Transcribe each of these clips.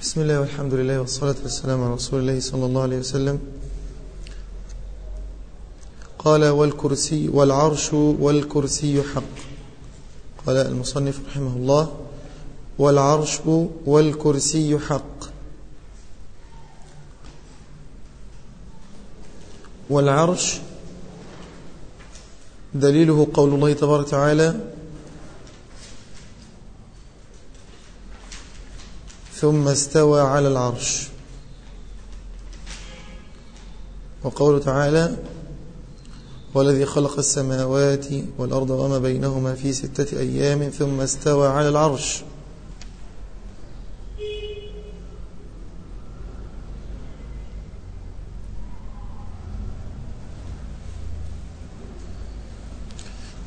بسم الله والحمد لله والصلاة والسلام على رسول الله صلى الله عليه وسلم قال والكرسي والعرش والكرسي حق قال المصنف رحمه الله والعرش والكرسي حق والعرش دليله قول الله تبارك وتعالى ثم استوى على العرش. وقوله تعالى والذي خلق السماوات والأرض وما بينهما في ستة أيام ثم استوى على العرش.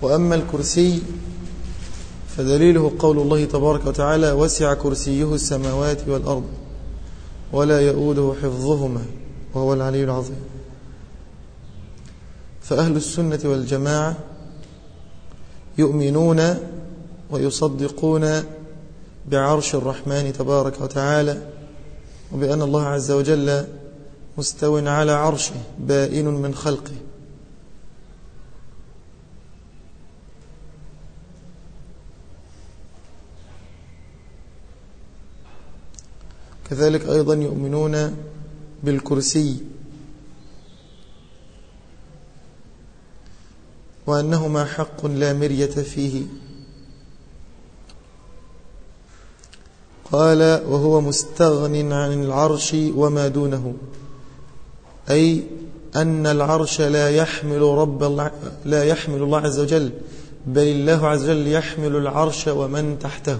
وأما الكرسي فدليله قول الله تبارك وتعالى وسع كرسيه السماوات والأرض ولا يؤوده حفظهما وهو العلي العظيم. فأهل السنة والجماعة يؤمنون ويصدقون بعرش الرحمن تبارك وتعالى وبأن الله عز وجل مستو على عرشه بائن من خلقه. كذلك أيضا يؤمنون بالكرسي. وأنهما حق لا مرية فيه. قال وهو مستغن عن العرش وما دونه. أي أن العرش لا يحمل رب لا يحمل الله عز وجل بل الله عز وجل يحمل العرش ومن تحته.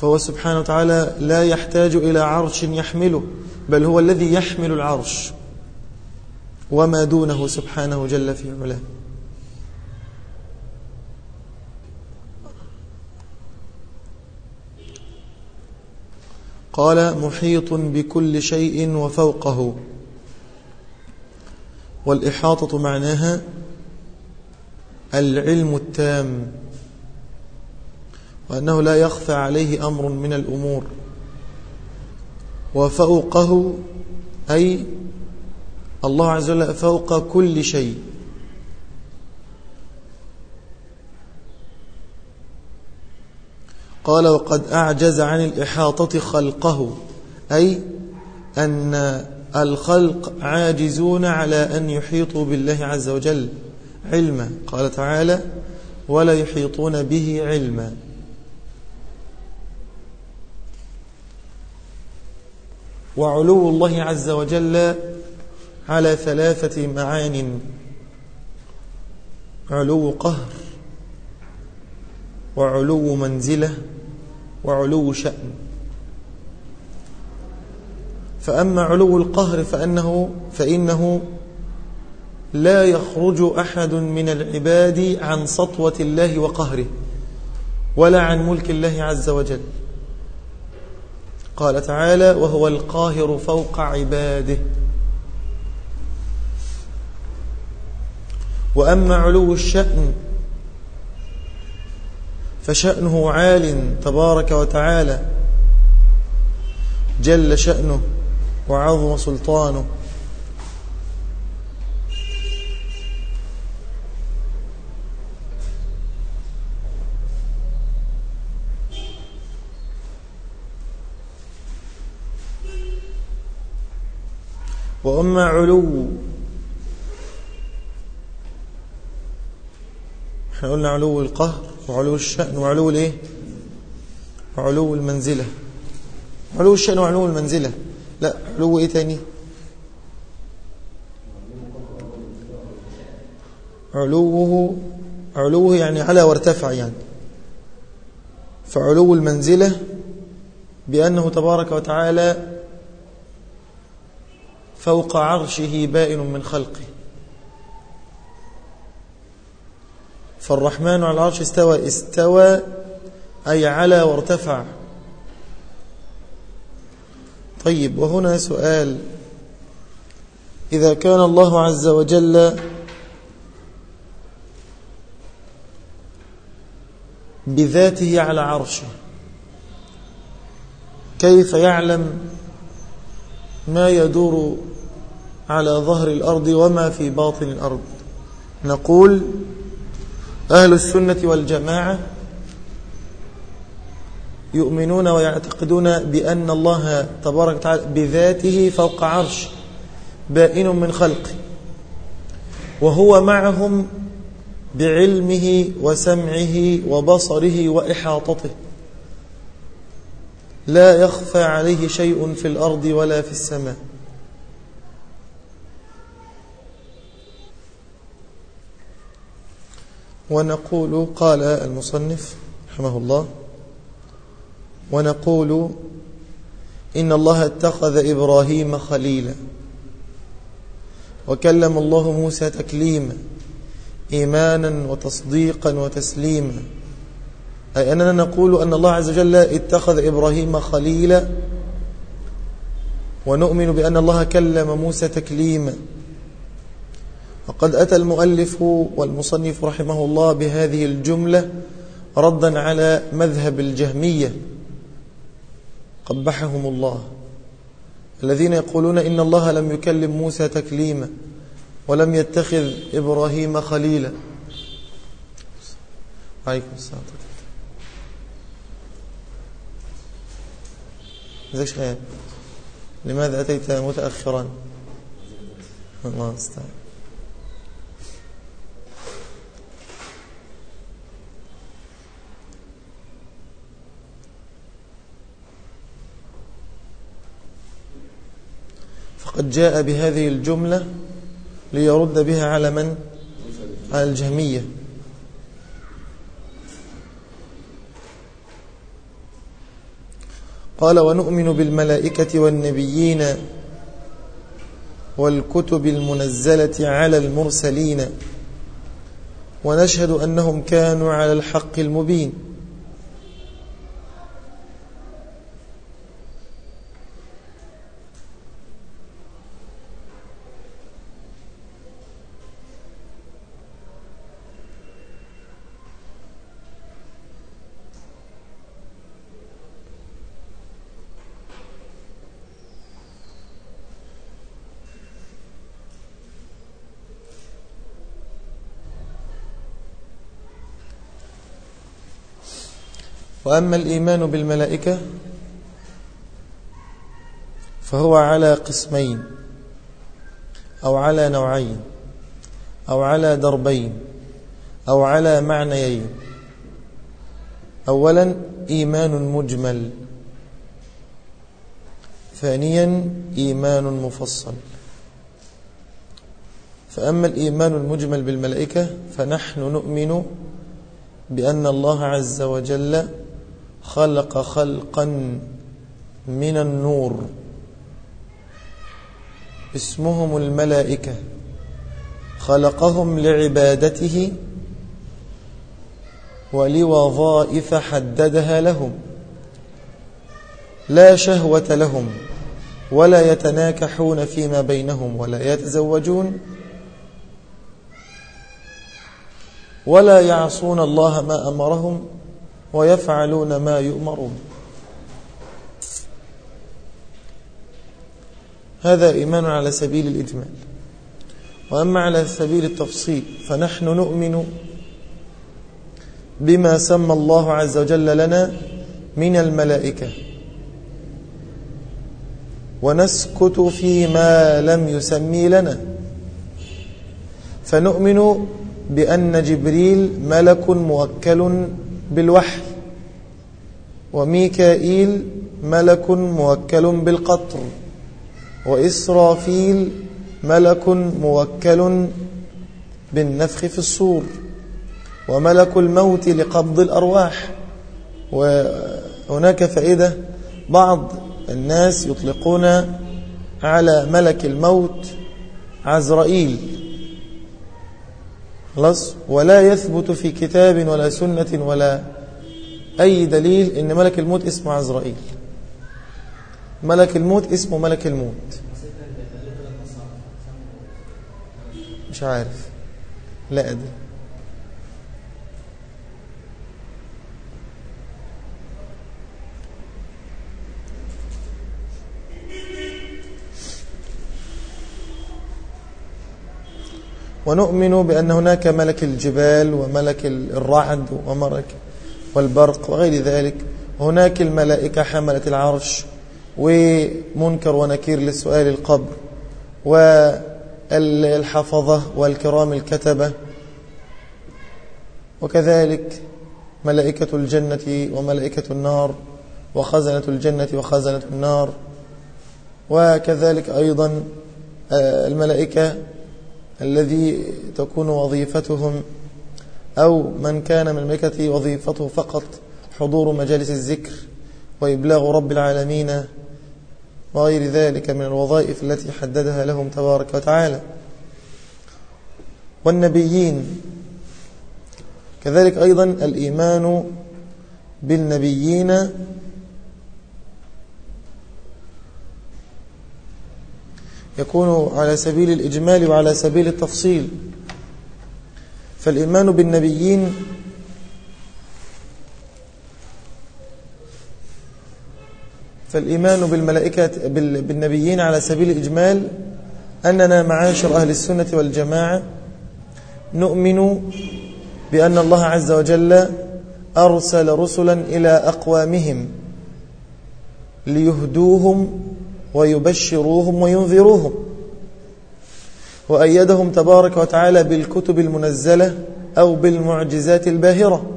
فهو سبحانه وتعالى لا يحتاج إلى عرش يحمله بل هو الذي يحمل العرش. وما دونه سبحانه جل في علاه. قال محيط بكل شيء وفوقه. والإحاطة معناها العلم التام. وأنه لا يخفى عليه أمر من الأمور. وفوقه أي الله عز وجل فوق كل شيء. قال وقد أعجز عن الإحاطة خلقه أي أن الخلق عاجزون على أن يحيطوا بالله عز وجل علما. قال تعالى ولا يحيطون به علما. وعلو الله عز وجل على ثلاثة معان. علو قهر وعلو منزلة وعلو شأن. فأما علو القهر فأنه فإنه لا يخرج أحد من العباد عن سطوة الله وقهره ولا عن ملك الله عز وجل. قال تعالى وهو القاهر فوق عباده. وأما علو الشأن فشأنه عال تبارك وتعالى. جل شأنه وعظم سلطانه. وأما علو إحنا قلنا علو القهر وعلو الشأن وعلو الإيه؟ وعلو المنزلة. علو الشأن وعلو المنزلة. لا علو إيه تاني؟ علوه علوه يعني على وارتفع يعني. فعلو المنزلة بأنه تبارك وتعالى فوق عرشه بائن من خلقه. فالرحمن على العرش استوى استوى أي على وارتفع. طيب وهنا سؤال. إذا كان الله عز وجل بذاته على عرشه كيف يعلم ما يدور على ظهر الأرض وما في باطن الأرض. نقول أهل السنة والجماعة يؤمنون ويعتقدون بأن الله تبارك وتعالى بذاته فوق عرش بائن من خلقه وهو معهم بعلمه وسمعه وبصره وإحاطته. لا يخفى عليه شيء في الأرض ولا في السماء. ونقول قال المصنف رحمه الله ونقول إن الله اتخذ إبراهيم خليلا. وكلم الله موسى تكليما إيمانا وتصديقا وتسليما. أي أننا نقول أن الله عز وجل اتخذ إبراهيم خليلا ونؤمن بأن الله كلم موسى تكليما. وقد أتى المؤلف والمصنف رحمه الله بهذه الجملة ردا على مذهب الجهمية. قبحهم الله. الذين يقولون إن الله لم يكلم موسى تكليما ولم يتخذ إبراهيم خليلا. عليكم السلام. شيخ لماذا أتيت متأخرا؟ الله استعان فقد جاء بهذه الجملة ليرد بها على من؟ على الجهمية قال ونؤمن بالملائكة والنبيين والكتب المنزلة على المرسلين ونشهد أنهم كانوا على الحق المبين وأما الإيمان بالملائكة فهو على قسمين أو على نوعين أو على دربين أو على معنيين. أولا إيمان مجمل ثانيا إيمان مفصل. فأما الإيمان المجمل بالملائكة فنحن نؤمن بأن الله عز وجل خلق خلقا من النور. اسمهم الملائكة. خلقهم لعبادته ولوظائف حددها لهم. لا شهوة لهم ولا يتناكحون فيما بينهم ولا يتزوجون ولا يعصون الله ما أمرهم ويفعلون ما يؤمرون. هذا إيمان على سبيل الإجمال. وأما على سبيل التفصيل فنحن نؤمن بما سمى الله عز وجل لنا من الملائكة. ونسكت فيما لم يسمي لنا. فنؤمن بأن جبريل ملك موكل بالوحي. وميكائيل ملك موكل بالقطر. وإسرافيل ملك موكل بالنفخ في الصور. وملك الموت لقبض الأرواح. وهناك فائدة بعض الناس يطلقون على ملك الموت عزرائيل. خلاص؟ ولا يثبت في كتاب ولا سنة ولا أي دليل إن ملك الموت اسمه عزرائيل. ملك الموت اسمه ملك الموت. مش عارف. لا أدري. ونؤمن بأن هناك ملك الجبال وملك الرعد وملك والبرق وغير ذلك. هناك الملائكة حملة العرش ومنكر ونكير للسؤال القبر والحفظة والكرام الكتبة. وكذلك ملائكة الجنة وملائكة النار وخزنة الجنة وخزنة النار. وكذلك أيضا آه، الملائكة الذي تكون وظيفتهم أو من كان من الملائكة وظيفته فقط حضور مجالس الذكر وإبلاغ رب العالمين وغير ذلك من الوظائف التي حددها لهم تبارك وتعالى. والنبيين. كذلك أيضا الإيمان بالنبيين يكون على سبيل الإجمال وعلى سبيل التفصيل. فالإيمان بالنبيين فالإيمان بالملائكة بالنبيين على سبيل الإجمال أننا معاشر أهل السنة والجماعة نؤمن بأن الله عز وجل أرسل رسلا إلى أقوامهم ليهدوهم ويبشروهم وينذروهم وأيدهم تبارك وتعالى بالكتب المنزلة أو بالمعجزات الباهرة.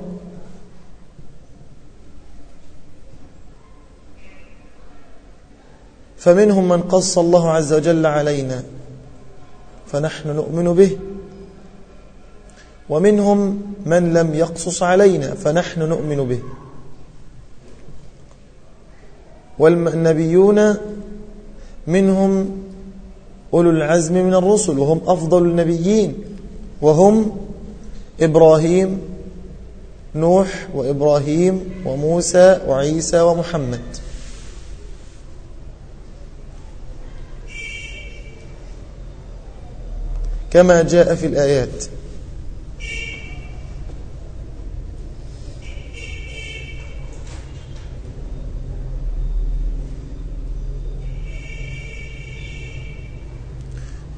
فمنهم من قص الله عز وجل علينا فنحن نؤمن به. ومنهم من لم يقصص علينا فنحن نؤمن به. والنبيون منهم أولو العزم من الرسل وهم أفضل النبيين وهم إبراهيم نوح وإبراهيم وموسى وعيسى ومحمد. كما جاء في الآيات.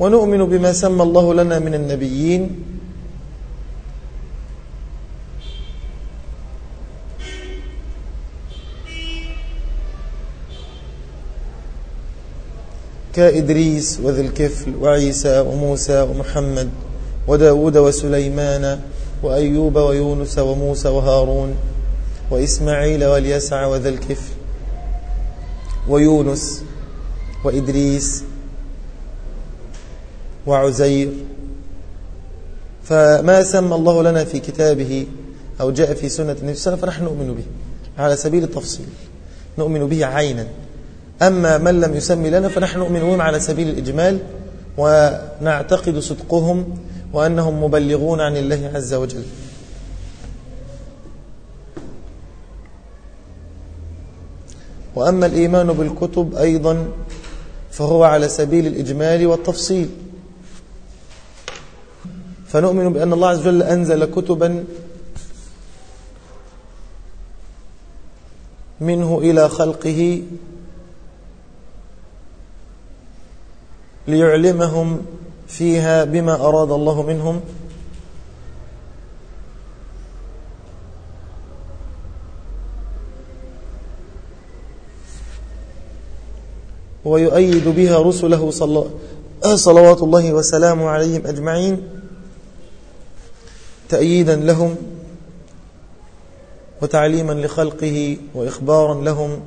ونؤمن بما سمى الله لنا من النبيين. كإدريس وذي الكفل وعيسى وموسى ومحمد وداود وسليمان وأيوب ويونس وموسى وهارون وإسماعيل واليسع وذا الكفل ويونس وإدريس وعزير. فما سمى الله لنا في كتابه أو جاء في سنة النبي صلى الله عليه وسلم فنحن نؤمن به. على سبيل التفصيل. نؤمن به عينا. أما من لم يسمي لنا فنحن نؤمن بهم على سبيل الإجمال ونعتقد صدقهم وأنهم مبلغون عن الله عز وجل. وأما الإيمان بالكتب أيضا فهو على سبيل الإجمال والتفصيل. فنؤمن بأن الله عز وجل أنزل كتبا منه إلى خلقه ليعلمهم فيها بما أراد الله منهم. ويؤيد بها رسله صلوات الله وسلامه عليهم أجمعين. تأييدا لهم وتعليما لخلقه وإخبارا لهم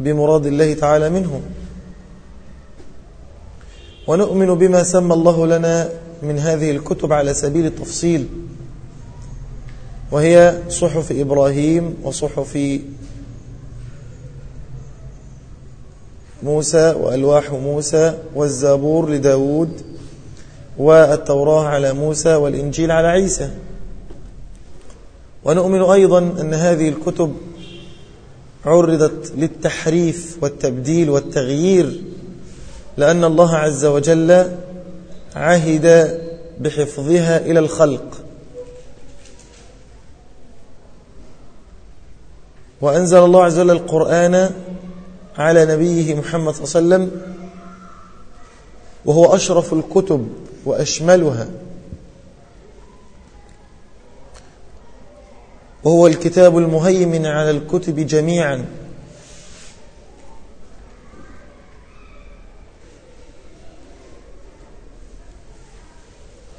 بمراد الله تعالى منهم. ونؤمن بما سمى الله لنا من هذه الكتب على سبيل التفصيل وهي صحف إبراهيم وصحف موسى وألواح موسى والزابور لداود والتوراة على موسى والإنجيل على عيسى. ونؤمن أيضا أن هذه الكتب عرضت للتحريف والتبديل والتغيير لأن الله عز وجل عهد بحفظها إلى الخلق. وأنزل الله عز وجل القرآن على نبيه محمد صلى الله عليه وسلم وهو أشرف الكتب وأشملها. وهو الكتاب المهيمن على الكتب جميعا.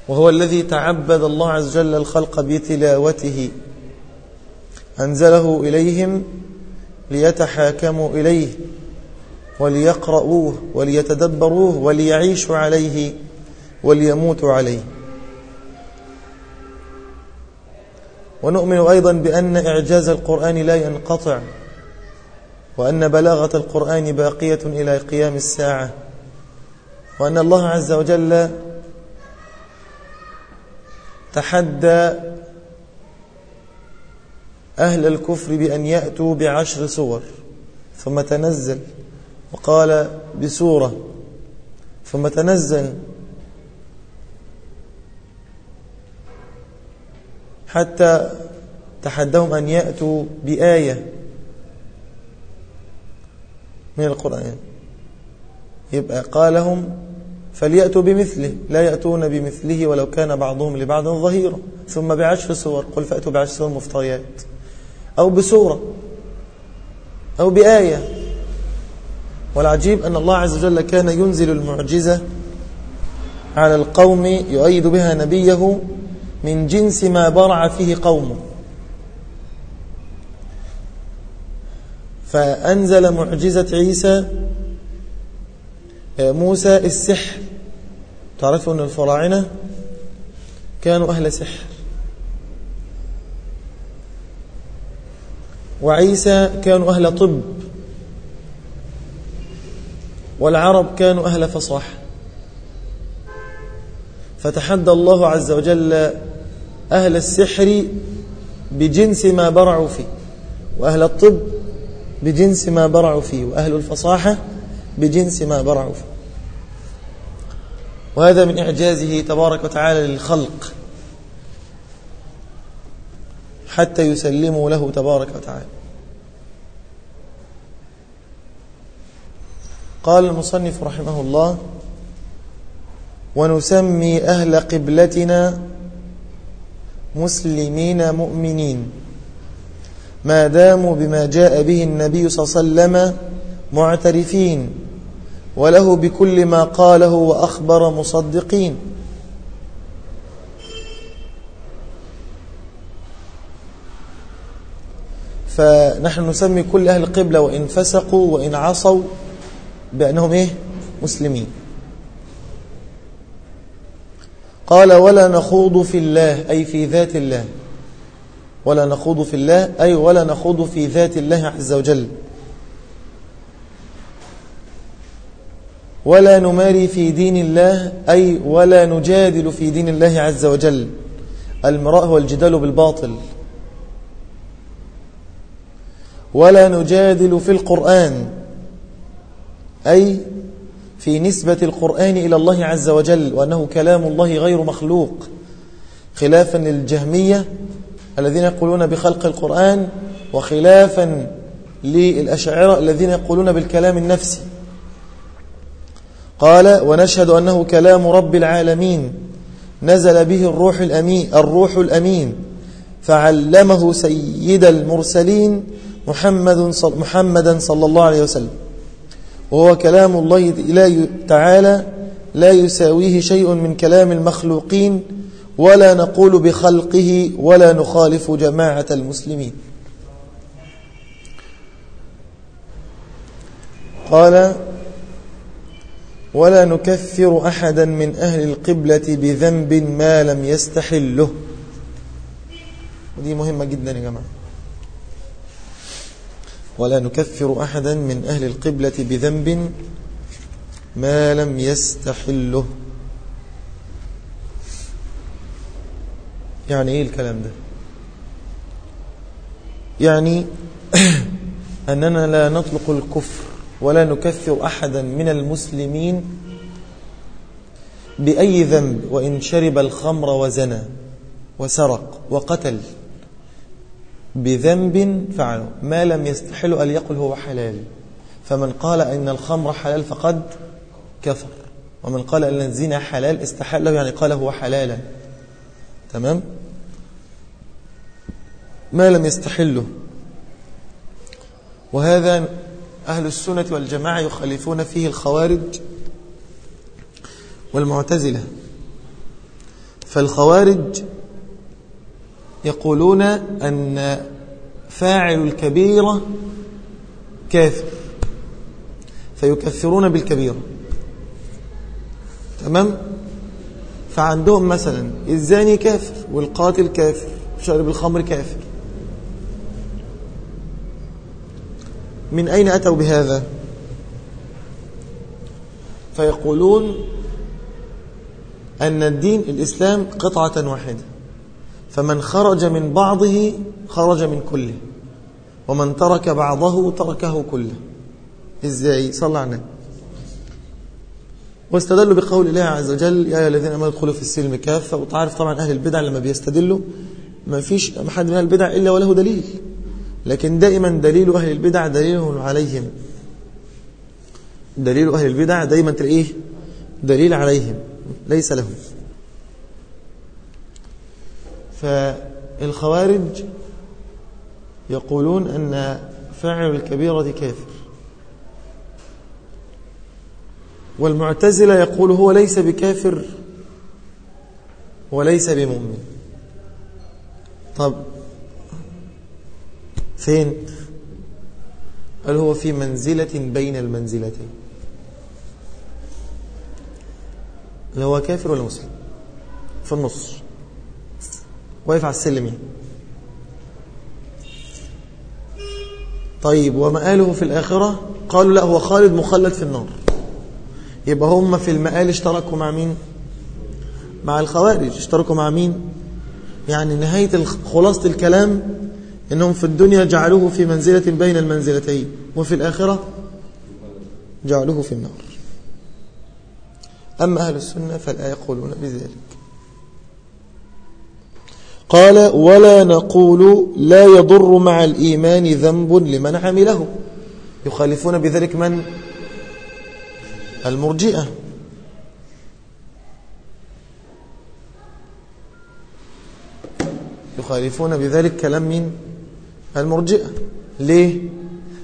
وهو الذي تعبد الله عز وجل الخلق بتلاوته. أنزله إليهم ليتحاكموا إليه وليقرؤوه وليتدبروه وليعيشوا عليه. وليموتوا عليه. ونؤمن أيضا بأن إعجاز القرآن لا ينقطع وأن بلاغة القرآن باقية إلى قيام الساعة وأن الله عز وجل تحدى أهل الكفر بأن يأتوا بعشر صور ثم تنزل وقال بسورة ثم تنزل حتى تحدهم أن يأتوا بآية من القرآن. يبقى قالهم فليأتوا بمثله لا يأتون بمثله ولو كان بعضهم لبعض ظهيرا. ثم بعشر سور قل فأتوا بعشر سور مفتريات. أو بسورة. أو بآية. والعجيب أن الله عز وجل كان ينزل المعجزة على القوم يؤيد بها نبيه من جنس ما برع فيه قومه فأنزل معجزة عيسى موسى السحر. تعرفوا أن الفراعنة كانوا أهل سحر. وعيسى كانوا أهل طب. والعرب كانوا أهل فصاحة. فتحدى الله عز وجل أهل السحر بجنس ما برعوا فيه وأهل الطب بجنس ما برعوا فيه وأهل الفصاحة بجنس ما برعوا فيه. وهذا من إعجازه تبارك وتعالى للخلق حتى يسلموا له تبارك وتعالى. قال المصنف رحمه الله ونسمي أهل قبلتنا مسلمين مؤمنين. ما داموا بما جاء به النبي صلى الله عليه وسلم معترفين. وله بكل ما قاله وأخبر مصدقين. فنحن نسمي كل أهل القبلة وإن فسقوا وإن عصوا بأنهم إيه؟ مسلمين. قال ولا نخوض في الله أي في ذات الله. ولا نخوض في الله أي ولا نخوض في ذات الله عز وجل. ولا نماري في دين الله أي ولا نجادل في دين الله عز وجل. المراء هو الجدال بالباطل. ولا نجادل في القرآن أي في نسبة القرآن إلى الله عز وجل وأنه كلام الله غير مخلوق. خلافا للجهمية الذين يقولون بخلق القرآن وخلافا للأشاعرة الذين يقولون بالكلام النفسي. قال ونشهد أنه كلام رب العالمين نزل به الروح الأمين, الروح الأمين فعلمه سيد المرسلين محمد صل محمدا صلى الله عليه وسلم. وهو كلام الله تعالى لا يساويه شيء من كلام المخلوقين ولا نقول بخلقه ولا نخالف جماعة المسلمين. قال ولا نكفر أحدا من أهل القبلة بذنب ما لم يستحله. ودي مهمة جدا يا جماعة. ولا نكفر أحدا من أهل القبلة بذنب ما لم يستحله. يعني إيه الكلام ده؟ يعني أننا لا نطلق الكفر ولا نكفر أحدا من المسلمين بأي ذنب وإن شرب الخمر وزنى وسرق وقتل. بذنب فعله. ما لم يستحل أن يقل هو حلال. فمن قال إن الخمر حلال فقد كفر. ومن قال أن الزنا حلال استحله يعني قال هو حلالا. تمام؟ ما لم يستحله وهذا أهل السنة والجماعة يخالفون فيه الخوارج والمعتزلة. فالخوارج يقولون أن فاعل الكبيرة كافر فيكفرون بالكبيرة. تمام؟ فعندهم مثلا الزاني كافر والقاتل كافر شارب الخمر كافر من أين أتوا بهذا؟ فيقولون أن الدين الإسلام قطعة واحدة. فمن خرج من بعضه خرج من كله. ومن ترك بعضه تركه كله. إزاي؟ صلى على النبي واستدلوا بقول الله عز وجل يا الذين آمنوا ادخلوا في السلم كافة. وتعرف طبعا أهل البدع لما بيستدلوا ما فيش حد من البدع إلا وله دليل. لكن دائما دليل أهل البدع دليل عليهم. دليل أهل البدع دائما تلاقيه دليل عليهم ليس لهم. فالخوارج يقولون أن فاعل الكبيرة كافر. والمعتزلة يقول هو ليس بكافر وليس بمؤمن. طب فين؟ قال هو في منزلة بين المنزلتين. اللي هو كافر ولا مسلم؟ في النص. واقف على السلم يعني. طيب ومآله في الآخرة؟ قالوا لا هو خالد مخلد في النار. يبقى هم في المآل اشتركوا مع مين؟ مع الخوارج. اشتركوا مع مين؟ يعني نهاية خلاصة الكلام إنهم في الدنيا جعلوه في منزلة بين المنزلتين وفي الآخرة جعلوه في النار. أما أهل السنة فلا يقولون بذلك. قال ولا نقول لا يضر مع الإيمان ذنب لمن عمله يخالفون بذلك من؟ المرجئة. يخالفون بذلك كلام من؟ المرجئة. ليه؟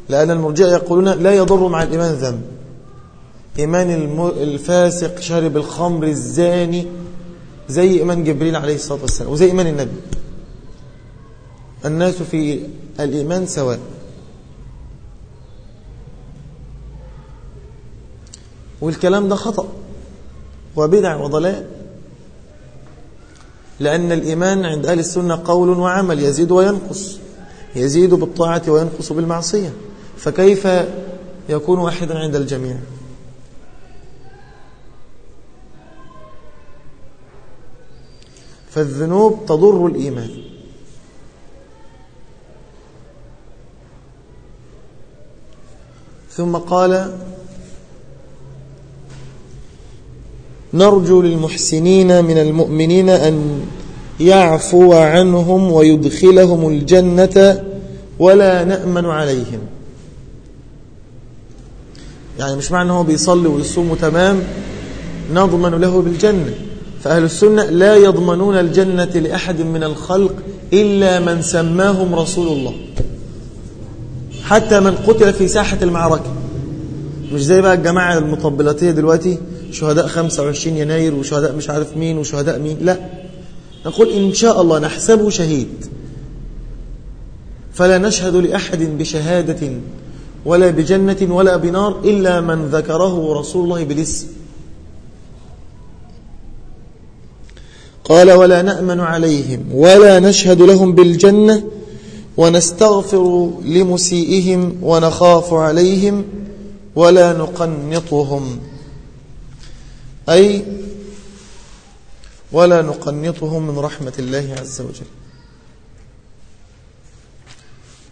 لأن المرجئة يقولون لا يضر مع الإيمان ذنب. إيمان الفاسق شارب الخمر الزاني زي إيمان جبريل عليه الصلاة والسلام وزي إيمان النبي. الناس في الإيمان سواء. والكلام ده خطأ وبدع وضلال لأن الإيمان عند أهل السنة قول وعمل يزيد وينقص. يزيد بالطاعة وينقص بالمعصية. فكيف يكون واحدا عند الجميع؟ فالذنوب تضر الإيمان. ثم قال نرجو للمحسنين من المؤمنين أن يعفو عنهم ويدخلهم الجنة ولا نأمن عليهم. يعني مش معنى هو بيصلي ويصوم تمام نضمن له بالجنة. فأهل السنة لا يضمنون الجنة لأحد من الخلق إلا من سماهم رسول الله. حتى من قتل في ساحة المعركة. مش زي بقى الجماعة المطبلاتية دلوقتي شهداء 25 يناير وشهداء مش عارف مين وشهداء مين. لا. نقول إن شاء الله نحسبه شهيد. فلا نشهد لأحد بشهادة ولا بجنة ولا بنار إلا من ذكره رسول الله بالاسم. قال ولا نأمن عليهم ولا نشهد لهم بالجنة ونستغفر لمسيئهم ونخاف عليهم ولا نقنطهم. أي ولا نقنطهم من رحمة الله عز وجل.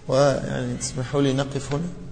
ويعني تسمحوا لي نقف هنا.